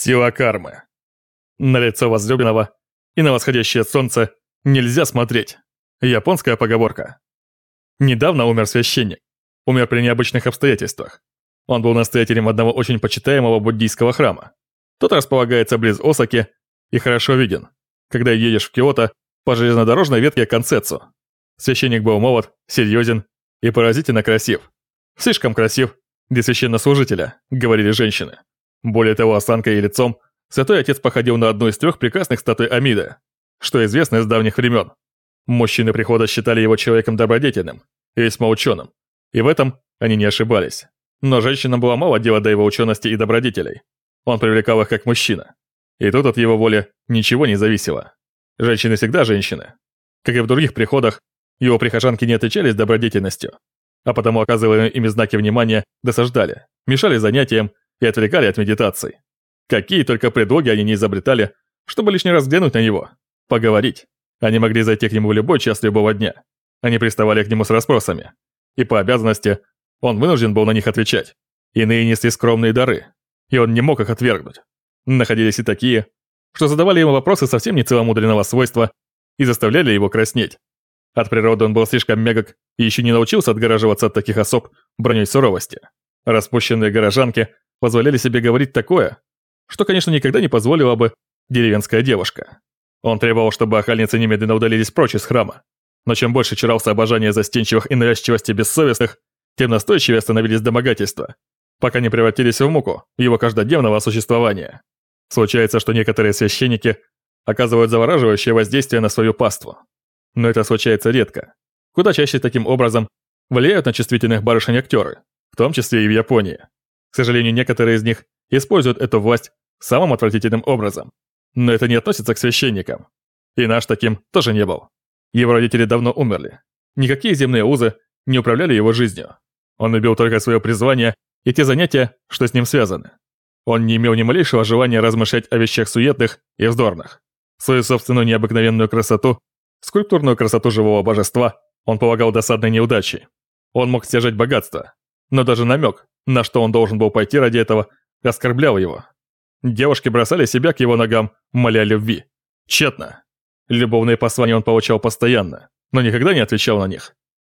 Сила кармы. На лицо возлюбленного и на восходящее солнце нельзя смотреть. Японская поговорка. Недавно умер священник. Умер при необычных обстоятельствах. Он был настоятелем одного очень почитаемого буддийского храма. Тот располагается близ Осаки и хорошо виден, когда едешь в Киото по железнодорожной ветке Концецу. Священник был молод, серьезен и поразительно красив. Слишком красив для священнослужителя, говорили женщины. Более того, осанкой и лицом святой отец походил на одну из трех прекрасных статуй Амида, что известно из давних времен. Мужчины прихода считали его человеком добродетельным и весьма ученым, и в этом они не ошибались. Но женщинам было мало дела до его учености и добродетелей. Он привлекал их как мужчина. И тут от его воли ничего не зависело. Женщины всегда женщины. Как и в других приходах, его прихожанки не отличались добродетельностью, а потому оказываемые ими знаки внимания досаждали, мешали занятиям и отвлекали от медитаций. Какие только предлоги они не изобретали, чтобы лишний раз взглянуть на него, поговорить. Они могли зайти к нему в любой час любого дня. Они приставали к нему с расспросами. И по обязанности он вынужден был на них отвечать. Иные несли скромные дары, и он не мог их отвергнуть. Находились и такие, что задавали ему вопросы совсем не целомудренного свойства и заставляли его краснеть. От природы он был слишком мягок и еще не научился отгораживаться от таких особ броней суровости. Распущенные горожанки позволяли себе говорить такое, что, конечно, никогда не позволила бы деревенская девушка. Он требовал, чтобы охальницы немедленно удалились прочь из храма. Но чем больше чарался обожание застенчивых и навязчивости бессовестных, тем настойчивее становились домогательства, пока не превратились в муку его каждодневного существования. Случается, что некоторые священники оказывают завораживающее воздействие на свою паству. Но это случается редко. Куда чаще таким образом влияют на чувствительных барышень актеры, в том числе и в Японии. К сожалению, некоторые из них используют эту власть самым отвратительным образом. Но это не относится к священникам. И наш таким тоже не был. Его родители давно умерли. Никакие земные узы не управляли его жизнью. Он любил только свое призвание и те занятия, что с ним связаны. Он не имел ни малейшего желания размышлять о вещах суетных и вздорных. Свою собственную необыкновенную красоту, скульптурную красоту живого божества, он полагал досадной неудачей. Он мог стяжать богатство, но даже намек, на что он должен был пойти ради этого, оскорблял его. Девушки бросали себя к его ногам, моля любви. Тщетно. Любовные послания он получал постоянно, но никогда не отвечал на них.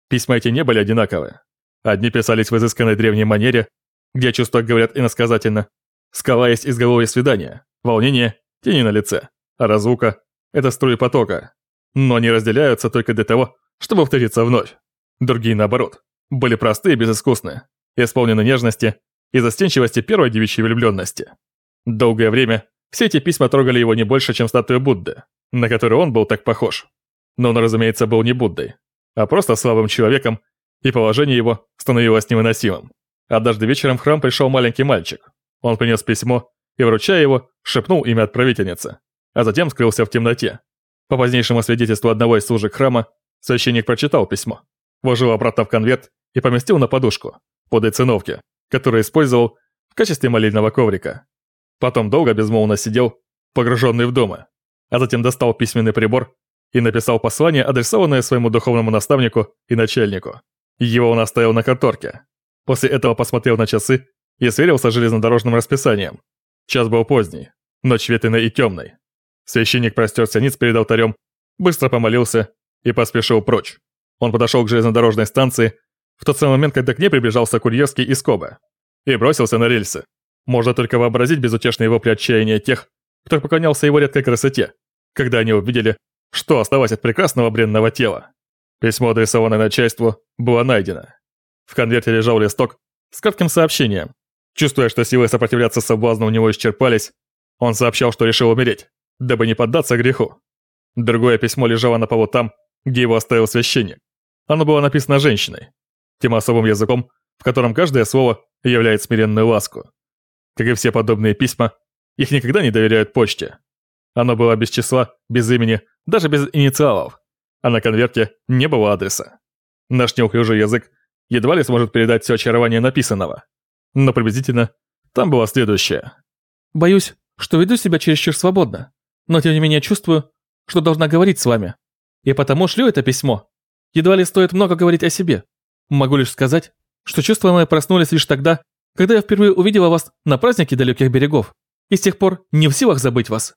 Письма эти не были одинаковы. Одни писались в изысканной древней манере, где чувства говорят иносказательно. Скала есть изголовье свидания, волнение, тени на лице, а разлука – это струи потока. Но они разделяются только для того, чтобы встретиться вновь. Другие, наоборот, были простые и безыскусны, исполнены нежности и застенчивости первой девичьей влюбленности. Долгое время все эти письма трогали его не больше, чем статуя Будды, на которую он был так похож. Но он, разумеется, был не Буддой, а просто слабым человеком, и положение его становилось невыносимым. Однажды вечером в храм пришел маленький мальчик. Он принес письмо и, вручая его, шепнул имя отправительницы, а затем скрылся в темноте. По позднейшему свидетельству одного из служек храма, священник прочитал письмо, вложил обратно в конверт и поместил на подушку, подай циновки, которую использовал в качестве молильного коврика. Потом долго безмолвно сидел, погруженный в дома, а затем достал письменный прибор и написал послание, адресованное своему духовному наставнику и начальнику. Его он оставил на конторке. После этого посмотрел на часы и сверился с железнодорожным расписанием. Час был поздний, ночь ветреной и темной. Священник простерся ниц перед алтарем, быстро помолился и поспешил прочь. Он подошел к железнодорожной станции в тот самый момент, когда к ней приближался курьерский из Коба и бросился на рельсы. Можно только вообразить безутешные вопли отчаяния тех, кто поклонялся его редкой красоте, когда они увидели, что осталось от прекрасного бренного тела. Письмо, адресованное начальству, было найдено. В конверте лежал листок с кратким сообщением. Чувствуя, что силы сопротивляться соблазну у него исчерпались, он сообщал, что решил умереть, дабы не поддаться греху. Другое письмо лежало на полу там, где его оставил священник. Оно было написано женщиной, тем особым языком, в котором каждое слово являет смиренную ласку. Как и все подобные письма, их никогда не доверяют почте. Оно было без числа, без имени, даже без инициалов а на конверте не было адреса. Наш неуклюжий язык едва ли сможет передать все очарование написанного. Но приблизительно там было следующее. «Боюсь, что веду себя чересчур свободно, но тем не менее чувствую, что должна говорить с вами. И потому шлю это письмо. Едва ли стоит много говорить о себе. Могу лишь сказать, что чувства мои проснулись лишь тогда, когда я впервые увидела вас на празднике далеких берегов. и с тех пор не в силах забыть вас.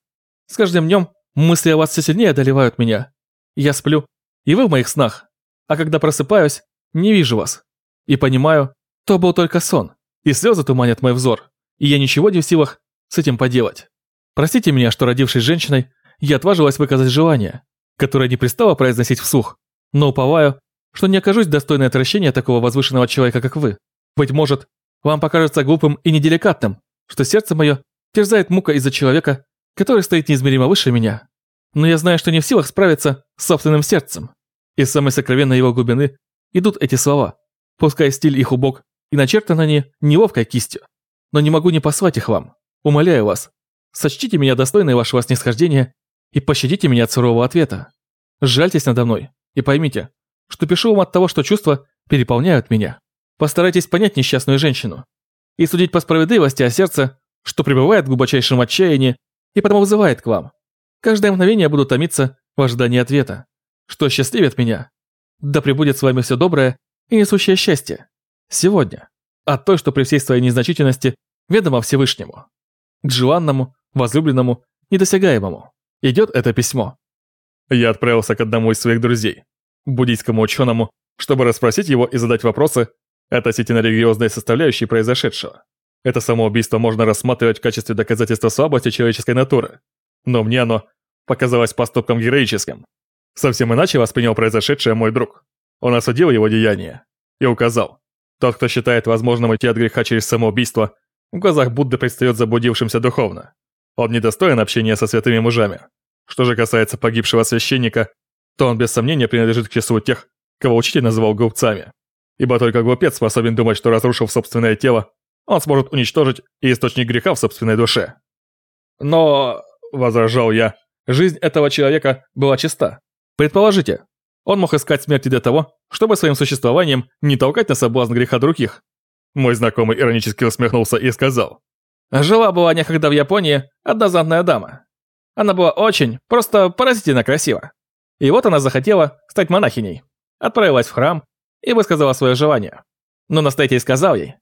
С каждым днем мысли о вас все сильнее одолевают меня. Я сплю, и вы в моих снах. А когда просыпаюсь, не вижу вас. И понимаю, то был только сон, и слезы туманят мой взор, и я ничего не в силах с этим поделать. Простите меня, что родившись женщиной, я отважилась выказать желание, которое не пристало произносить вслух, но уповаю, что не окажусь достойной отвращения такого возвышенного человека, как вы. Быть может, вам покажется глупым и неделикатным, что сердце мое терзает мука из-за человека, который стоит неизмеримо выше меня. Но я знаю, что не в силах справиться с собственным сердцем. Из самой сокровенной его глубины идут эти слова, пускай стиль их убог и начертаны они неловкой кистью. Но не могу не послать их вам. Умоляю вас, сочтите меня достойной вашего снисхождения и пощадите меня от сурового ответа. Жальтесь надо мной и поймите, что пишу вам от того, что чувства переполняют меня. Постарайтесь понять несчастную женщину и судить по справедливости о сердце, что пребывает в глубочайшем отчаянии и потому вызывает к вам. Каждое мгновение буду томиться в ожидании ответа, что счастливит меня. Да пребудет с вами все доброе и несущее счастье. Сегодня. От той, что при всей своей незначительности ведомо Всевышнему. К желанному, возлюбленному, недосягаемому. Идет это письмо. Я отправился к одному из своих друзей, буддийскому ученому, чтобы расспросить его и задать вопросы относительно религиозной составляющей произошедшего. Это самоубийство можно рассматривать в качестве доказательства слабости человеческой натуры, но мне оно показалось поступком героическим. Совсем иначе воспринял произошедшее мой друг. Он осудил его деяние и указал. Тот, кто считает возможным уйти от греха через самоубийство, в глазах Будды предстает заблудившимся духовно. Он недостоин общения со святыми мужами. Что же касается погибшего священника, то он без сомнения принадлежит к числу тех, кого учитель называл глупцами. Ибо только глупец способен думать, что разрушив собственное тело, он сможет уничтожить и источник греха в собственной душе. Но, возражал я, жизнь этого человека была чиста. Предположите, он мог искать смерти для того, чтобы своим существованием не толкать на соблазн греха других. Мой знакомый иронически усмехнулся и сказал. Жила-была некогда в Японии одна знатная дама. Она была очень, просто поразительно красива. И вот она захотела стать монахиней. Отправилась в храм и высказала свое желание. Но настоятель сказал ей.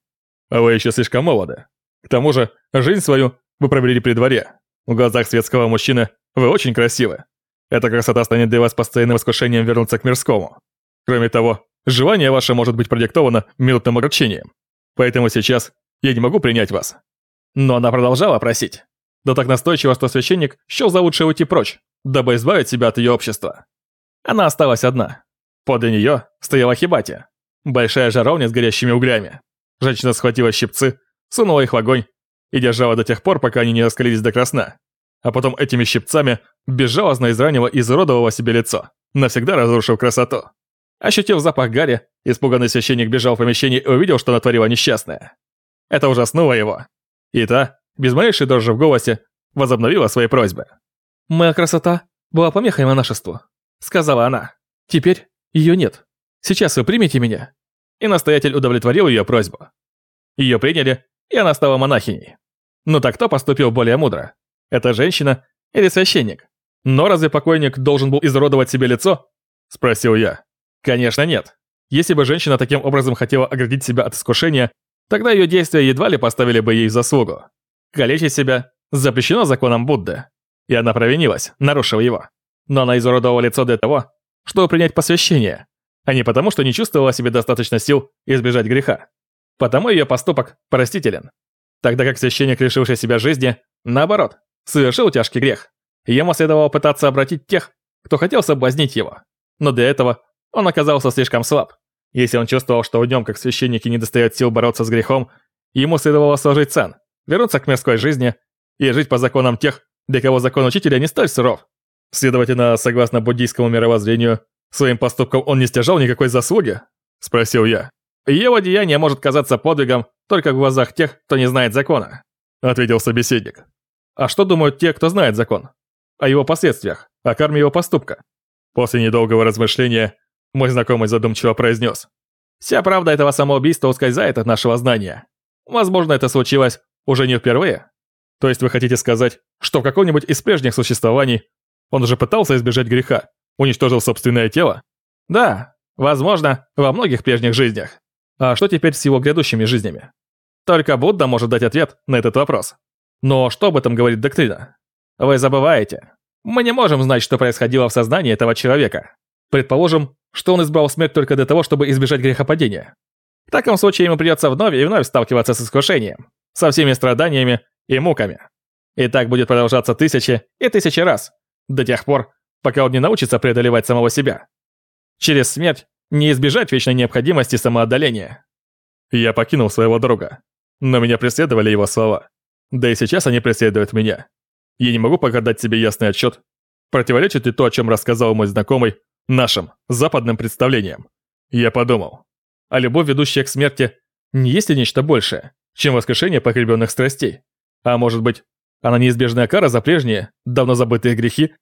«А вы еще слишком молоды. К тому же, жизнь свою вы провели при дворе. В глазах светского мужчины вы очень красивы. Эта красота станет для вас постоянным искушением вернуться к мирскому. Кроме того, желание ваше может быть продиктовано минутным огорчением. Поэтому сейчас я не могу принять вас». Но она продолжала просить. Да так настойчиво, что священник счел за лучшее уйти прочь, дабы избавить себя от ее общества. Она осталась одна. Подле нее стояла хибати. Большая жаровня с горящими углями. Женщина схватила щипцы, сунула их в огонь и держала до тех пор, пока они не раскалились до красна. А потом этими щипцами безжалостно изранила и изуродовала себе лицо, навсегда разрушив красоту. Ощутив запах гари, испуганный священник бежал в помещение и увидел, что натворила несчастная. Это ужаснуло его. И та, без малейшей дрожи в голосе, возобновила свои просьбы. «Моя красота была помехой монашеству», — сказала она. «Теперь ее нет. Сейчас вы примете меня?» И настоятель удовлетворил ее просьбу. Ее приняли, и она стала монахиней. Ну так кто поступил более мудро? Это женщина или священник? Но разве покойник должен был изуродовать себе лицо? Спросил я. Конечно нет. Если бы женщина таким образом хотела оградить себя от искушения, тогда ее действия едва ли поставили бы ей в заслугу. Калечить себя запрещено законом Будды. И она провинилась, нарушив его. Но она изуродовала лицо для того, чтобы принять посвящение, а не потому, что не чувствовала себе достаточно сил избежать греха. Потому ее поступок простителен. Тогда как священник, лишивший себя жизни, наоборот, совершил тяжкий грех. Ему следовало пытаться обратить тех, кто хотел соблазнить его. Но для этого он оказался слишком слаб. Если он чувствовал, что в нем, как священники, не достает сил бороться с грехом, ему следовало сложить цен, вернуться к мирской жизни и жить по законам тех, для кого закон учителя не столь суров. Следовательно, согласно буддийскому мировоззрению, своим поступком он не стяжал никакой заслуги? Спросил я. Его деяние может казаться подвигом только в глазах тех, кто не знает закона, ответил собеседник. А что думают те, кто знает закон? О его последствиях, о карме его поступка. После недолгого размышления мой знакомый задумчиво произнес. Вся правда этого самоубийства ускользает от нашего знания. Возможно, это случилось уже не впервые. То есть вы хотите сказать, что в каком-нибудь из прежних существований он уже пытался избежать греха, уничтожил собственное тело? Да, возможно, во многих прежних жизнях. А что теперь с его грядущими жизнями? Только Будда может дать ответ на этот вопрос. Но что об этом говорит доктрина? Вы забываете. Мы не можем знать, что происходило в сознании этого человека. Предположим, что он избрал смерть только для того, чтобы избежать грехопадения. В таком случае ему придется вновь и вновь сталкиваться с искушением, со всеми страданиями и муками. И так будет продолжаться тысячи и тысячи раз, до тех пор, пока он не научится преодолевать самого себя. Через смерть не избежать вечной необходимости самоотдаления. Я покинул своего друга, но меня преследовали его слова. Да и сейчас они преследуют меня. Я не могу пока себе ясный отчет, противоречит ли то, о чем рассказал мой знакомый, нашим, западным представлениям. Я подумал, а любовь, ведущая к смерти, не есть ли нечто большее, чем воскрешение погребенных страстей? А может быть, она неизбежная кара за прежние, давно забытые грехи